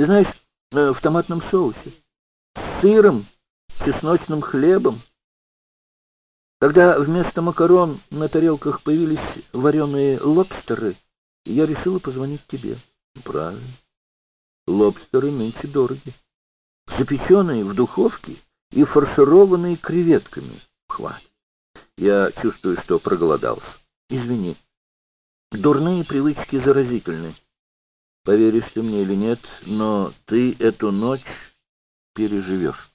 Ты знаешь, э, в томатном соусе, с сыром, чесночным хлебом. Когда вместо макарон на тарелках появились вареные лобстеры, я решила позвонить тебе. Правильно. Лобстеры нынче дороги. Запеченные в духовке и фаршированные креветками. Хватит. Я чувствую, что проголодался. Извини. Дурные привычки заразительны. Поверишь ты мне или нет, но ты эту ночь переживешь.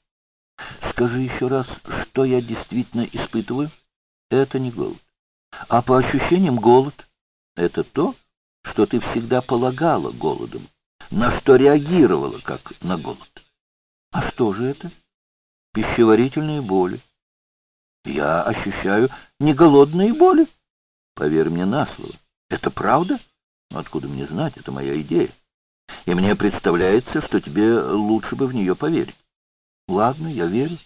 Скажи еще раз, что я действительно испытываю? Это не голод. А по ощущениям голод — это то, что ты всегда полагала голодом, на что реагировала как на голод. А что же это? Пищеварительные боли. Я ощущаю не голодные боли. Поверь мне на слово. Это правда? Откуда мне знать? Это моя идея. И мне представляется, что тебе лучше бы в нее поверить. Ладно, я верю.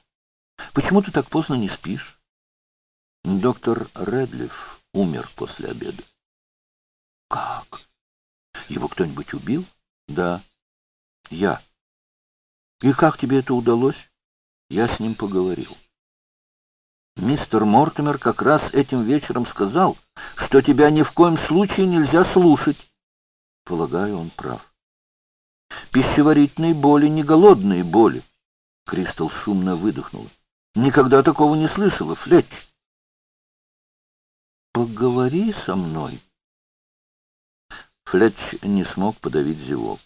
Почему ты так поздно не спишь? Доктор Редлиф умер после обеда. Как? Его кто-нибудь убил? Да. Я. И как тебе это удалось? Я с ним поговорил. Мистер Мортимер как раз этим вечером сказал, что тебя ни в коем случае нельзя слушать. Полагаю, он прав. Пищеварительные боли не голодные боли. Кристал шумно выдохнула. Никогда такого не слышала, Флетч. Поговори со мной. Флетч не смог подавить зевок.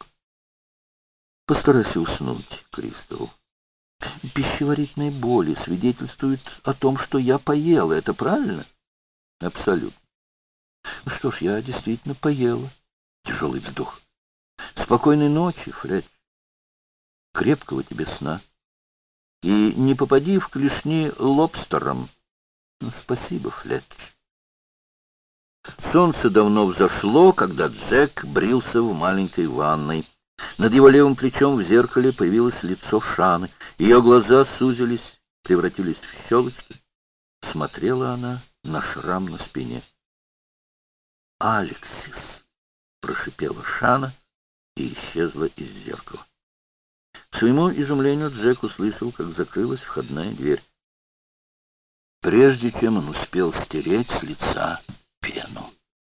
Постарайся уснуть, Кристал. Пищеварительные боли свидетельствуют о том, что я поела. Это правильно? Абсолютно. Что ж, я действительно поела. Тяжелый вздох. Спокойной ночи, Фред. Крепкого тебе сна. И не попади в клешни лобстером. Спасибо, Флетч. Солнце давно взошло, когда Джек брился в маленькой ванной. Над его левым плечом в зеркале появилось лицо Шаны. Ее глаза сузились, превратились в щелочки. Смотрела она на шрам на спине. «Алексис!» — прошипела Шана и исчезла из зеркала. К своему изумлению Джек услышал, как закрылась входная дверь. Прежде чем он успел стереть с лица пену.